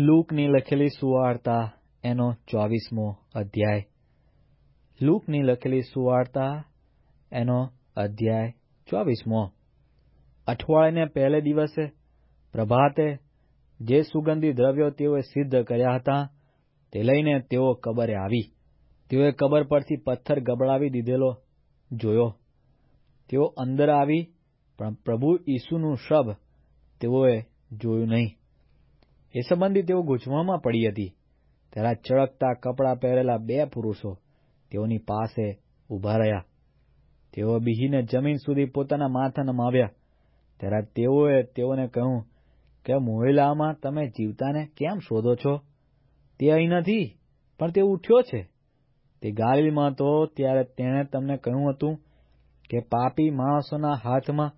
લૂકની લખેલી સુવાર્તા એનો ચોવીસમો અધ્યાય લૂકની લખેલી સુવાર્તા એનો અધ્યાય ચોવીસમો અઠવાડિયાને પહેલે દિવસે પ્રભાતે જે સુગંધી દ્રવ્યો તેઓએ સિદ્ધ કર્યા હતા, તે લઈને તેઓ કબરે આવી। તેઓએ કબર પરથી પથ્થર ગબડાવી દીધેલો જોયો। તેઓ અંદર આવી, પણ પ્રભુ ઈસુનું શબ તેઓએ જોયું નહીં। એ સંબંધી તેઓ ગૂંચવણમાં પડી હતી. ત્યારે ચળકતા કપડાં પહેરેલા બે પુરુષો તેઓની પાસે ઊભા રહ્યા. તેઓ બીહીને જમીન સુધી પોતાના માથા નમાવ્યા. ત્યારે તેઓએ તેઓને કહ્યું કે મોહિલામાં તમે જીવતાને કેમ શોધો છો? તે અહીં નથી, પણ તે ઉઠ્યો છે. તે ગાલિલમાં તો ત્યારે તેણે તમને કહ્યું હતું કે, પાપી માણસોના હાથમાં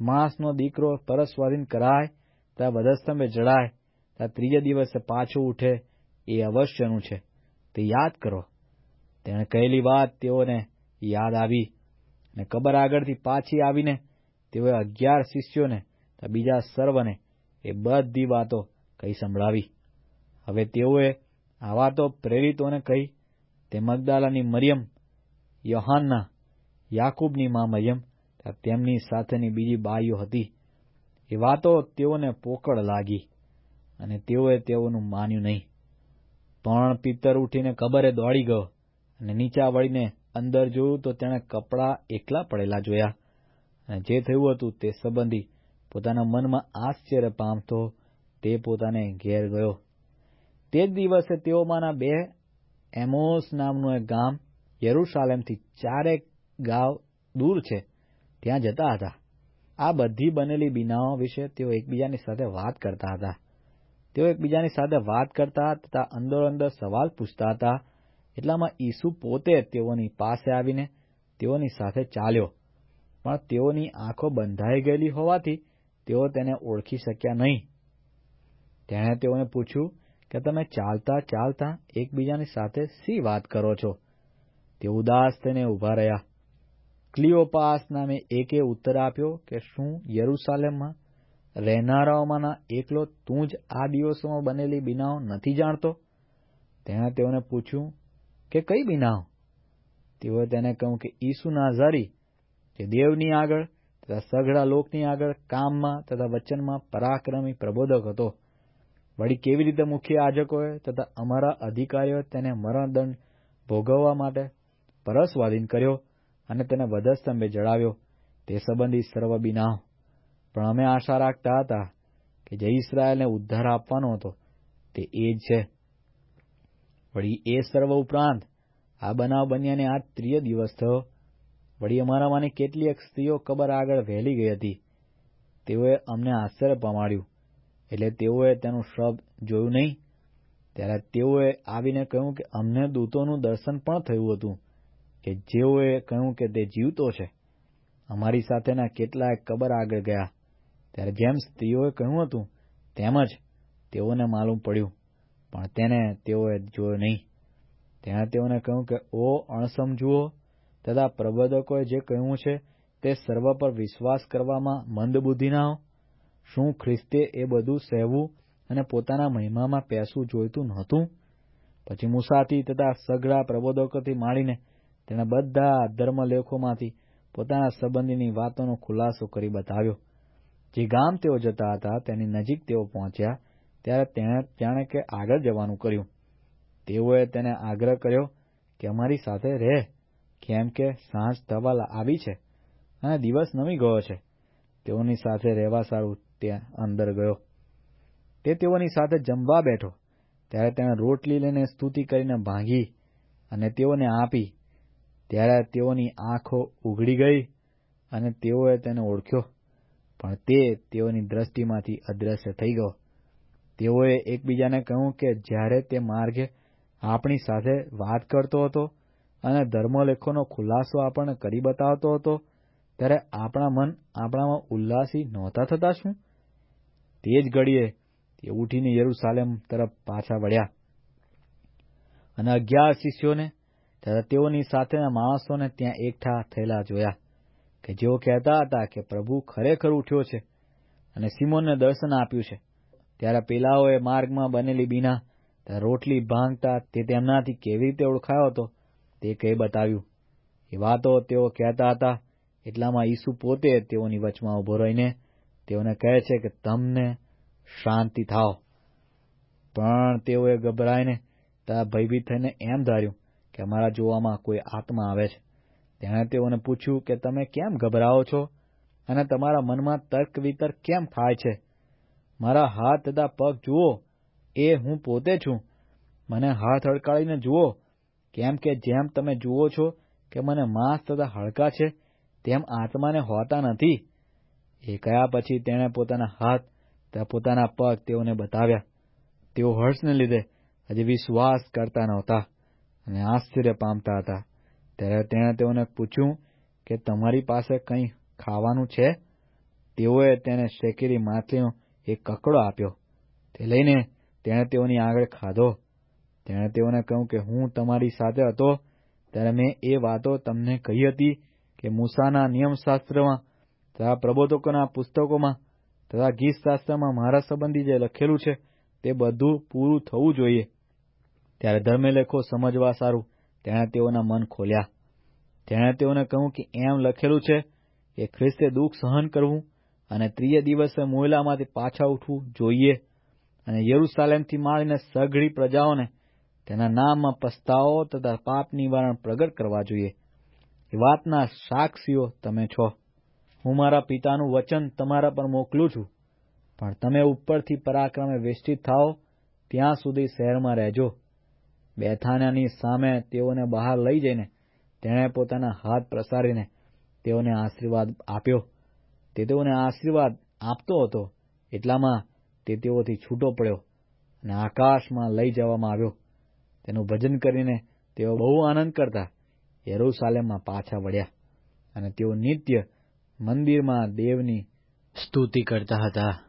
માણસનો દીકરો પરસ્વાધીન કરાય, ત્યાં વધસ્તંભે જડાય ત્યાં ત્રીજા દિવસે પાછો ઉઠે એ અવશ્યનું છે. તે યાદ કરો. તેણે કહેલી વાત તેઓને યાદ આવી અને કબર આગળથી પાછી આવીને તેઓએ અગિયાર શિષ્યોને બીજા સર્વને એ બધી વાતો કહી સંભળાવી. હવે તેઓએ આ વાતો પ્રેરિતોને કહી તે મગદાલાની મરિયમ, યોહાનના, યાકૂબની મા મરિયમ તેમની સાથેની બીજી બાઈઓ હતી. એ વાતો તેઓને પોકળ લાગી. અને તેઓએ તેઓનું માન્યું નહીં. પણ પિત્તર ઉઠીને કબરે દોડી ગયો અને નીચા વળીને અંદર જોયું તો તેણે કપડાં એકલા પડેલા જોયા. અને જે થયું હતું તે સંબંધી પોતાના મનમાં આશ્ચર્ય પામતો તે પોતાને ઘેર ગયો. તે જ દિવસે તેઓમાંના બે એમોસ નામનું એક ગામ યરૂશાલેમથી ચારેક ગાવ દૂર છે. ત્યાં જતા હતા. આ બધી બનેલી બીનાઓ વિશે તેઓ એકબીજાની સાથે વાત કરતા હતા. તેઓ એકબીજાની સાથે વાત કરતા તથા અંદર અંદર સવાલ પૂછતા હતા. એટલામાં ઈસુ પોતે તેઓની પાસે આવીને તેઓની સાથે ચાલ્યો. પણ તેઓની આંખો બંધાઈ ગયેલી હોવાથી તેઓ તેને ઓળખી શક્યા નહીં. તેણે તેઓને પૂછ્યું કે તમે ચાલતા ચાલતા એકબીજાની સાથે શી વાત કરો છો? તે ઉદાસ થઈને ઊભા રહ્યા. ક્લિયોપાસ નામે એકે ઉત્તર આપ્યો કે શું યરૂશાલેમમાં રહેનારાઓમાંના એકલો તું જ આ દિવસોમાં બનેલી બીનાઓ નથી જાણતો? તેણે તેઓને પૂછ્યું કે કઈ બીનાઓ? તેઓએ તેને કહ્યું કે ઈસુ નાઝારી, જે દેવની આગળ તથા સઘળા લોકની આગળ કામમાં તથા વચનમાં પરાક્રમી પ્રબોધક હતો. વળી કેવી રીતે મુખ્ય યાજકોએ તથા અમારા અધિકારીઓએ તેને મરણદંડ ભોગવવા માટે પરસ્વાધીન કર્યો અને તેને વધસ્તંભે જડાવ્યો? તે સંબંધી સર્વ બીનાઓ પણ અમે આશા રાખતા હતા કે જે ઇસરાયેલને ઉદ્ધાર આપવાનો હતો, તે એ જ છે. વળી એ સર્વ ઉપરાંત આ બનાવ બન્યાને આ ત્રીય દિવસ થયો. વળી અમારામાંની કેટલીક સ્ત્રીઓ કબર આગળ વહેલી ગઈ હતી. તેઓએ અમને આશ્ચર્ય પમાડ્યું. એટલે તેઓએ તેનું શબ્દ જોયું નહીં. ત્યારે તેઓએ આવીને કહ્યું કે અમને દૂતોનું દર્શન પણ થયું હતું, કે જેઓએ કહ્યું કે તે જીવતો છે. અમારી સાથેના કેટલાય કબર આગળ ગયા. ત્યારે જેમ સ્ત્રીઓએ કહ્યું હતું, તેમ જ તેઓને માલુમ પડ્યું. પણ તેને તેઓએ જોયો નહીં. તેણે તેઓને કહ્યું કે, ઓ અણસમજુઓ, તથા પ્રબોધકોએ જે કહ્યું છે તે સર્વ પર વિશ્વાસ કરવામાં મંદબુદ્ધિના શું ખ્રિસ્તે એ બધું સહેવું અને પોતાના મહિમામાં પેસવું જોઈતું નહોતું? પછી મુસાથી તથા સઘળા પ્રબોધકોથી માંડીને તેણે બધા ધર્મલેખોમાંથી પોતાના સંબંધીની વાતોનો ખુલાસો કરી બતાવ્યો. જે ગામ તેઓ જતા હતા, તેની નજીક તેઓ પહોંચ્યા, ત્યારે તેણે જાણે કે આગળ જવાનું કર્યું. તેઓએ તેને આગ્રહ કર્યો કે અમારી સાથે રહે, કેમ કે સાંજ થવા આવી છે અને દિવસ નમી ગયો છે. તેઓની સાથે રહેવા સારું તે અંદર ગયો. તે તેઓની સાથે જમવા બેઠો. ત્યારે તેણે રોટલી લઈને સ્તુતિ કરીને ભાંગી અને તેઓને આપી. ત્યારે તેઓની આંખો ઉઘડી ગઈ અને તેઓએ તેને ઓળખ્યો. પણ તે તેઓની દ્રષ્ટિમાંથી અદ્રશ્ય થઈ ગયો. તેઓએ એકબીજાને કહ્યું કે જ્યારે તે માર્ગે આપણી સાથે વાત કરતો હતો અને ધર્મલેખોનો ખુલાસો આપણને કરી બતાવતો હતો, ત્યારે આપણા મન આપણામાં ઉલ્લાસી નહોતા થતા શું? તે જ ઘડીએ તે ઉઠીને યરૂશાલેમ તરફ પાછા વળ્યા. અને અગિયાર શિષ્યોને, તથા તેઓની સાથેના માણસોને ત્યાં એકઠા થયેલા જોયા. કે જેઓ કહેતા હતા કે પ્રભુ ખરેખર ઉઠ્યો છે અને સિમોનને દર્શન આપ્યું છે, ત્યારે પેલાઓએ માર્ગમાં બનેલી બીના રોટલી ભાંગતા તે તેમનાથી કેવી રીતે ઓળખાયો હતો, તે કહી બતાવ્યું. એ વાતો તેઓ કહેતા હતા, એટલામાં ઈસુ પોતે તેઓની વચમાં ઊભો રહીને તેઓને કહે છે કે તમને શાંતિ થાવ પણ તેઓએ ગભરાઈને તથા ભયભીત થઈને એમ ધાર્યું કે અમારા જોવામાં કોઈ આત્મા આવે છે. તેણે તેઓને પૂછ્યું કે તમે કેમ ગભરાઓ છો અને તમારા મનમાં તર્ક વિતર્ક કેમ થાય છે? મારા હાથ તથા પગ જુઓ, એ હું પોતે છું. મને હાથ હડકાળીને જુઓ, કેમ કે જેમ તમે જુઓ છો કે મને માંસ તથા હડકા છે, તેમ આત્માને હોતા નથી. એ કયા પછી તેણે પોતાના હાથ તથા પોતાના પગ તેઓને બતાવ્યા. તેઓ હર્ષને લીધે હજી વિશ્વાસ કરતા નહોતા અને આશ્ચર્ય પામતા હતા. ત્યારે તેણે તેઓને પૂછ્યું કે તમારી પાસે કંઈ ખાવાનું છે? તેઓએ તેને શેકેલી માછલીનો એક કકડો આપ્યો. તે લઈને તેણે તેઓની આગળ ખાધો. તેણે તેઓને કહ્યું કે હું તમારી સાથે હતો, ત્યારે મેં એ વાતો તમને કહી હતી કે મૂસાના નિયમશાસ્ત્રમાં તથા પ્રબોધકોના પુસ્તકોમાં તથા ગીતશાસ્ત્રમાં મારા સંબંધી જે લખેલું છે તે બધું પૂરું થવું જોઈએ. ત્યારે ધર્મલેખો સમજવા સારું તેણે તેઓના મન ખોલ્યા. તેણે તેઓને કહ્યું કે એમ લખેલું છે કે ખ્રિસ્તે દુઃખ સહન કરવું અને ત્રીજે દિવસે મોયલામાંથી પાછા ઉઠવું જોઈએ અને યરૂસાલેમથી માંડીને સઘળી પ્રજાઓને તેના નામમાં પસ્તાવો તથા પાપ નિવારણ પ્રગટ કરવા જોઈએ. એ વાતના સાક્ષીઓ તમે છો. હું મારા પિતાનું વચન તમારા પર મોકલું છું. પણ તમે ઉપરથી પરાક્રમે વેષ્ટિત થાઓ, ત્યાં સુધી શહેરમાં રહેજો. બેથાનાની સામે તેઓને બહાર લઈ જઈને તેણે પોતાના હાથ પ્રસારીને તેઓને આશીર્વાદ આપ્યો. તે તેઓને આશીર્વાદ આપતો હતો. એટલામાં તે તેઓથી છૂટો પડ્યો અને આકાશમાં લઈ જવામાં આવ્યો. તેનું ભજન કરીને તેઓ બહુ આનંદ કરતા યરૂસાલેમમાં પાછા વળ્યા અને તેઓ નિત્ય મંદિરમાં દેવની સ્તુતિ કરતા હતા.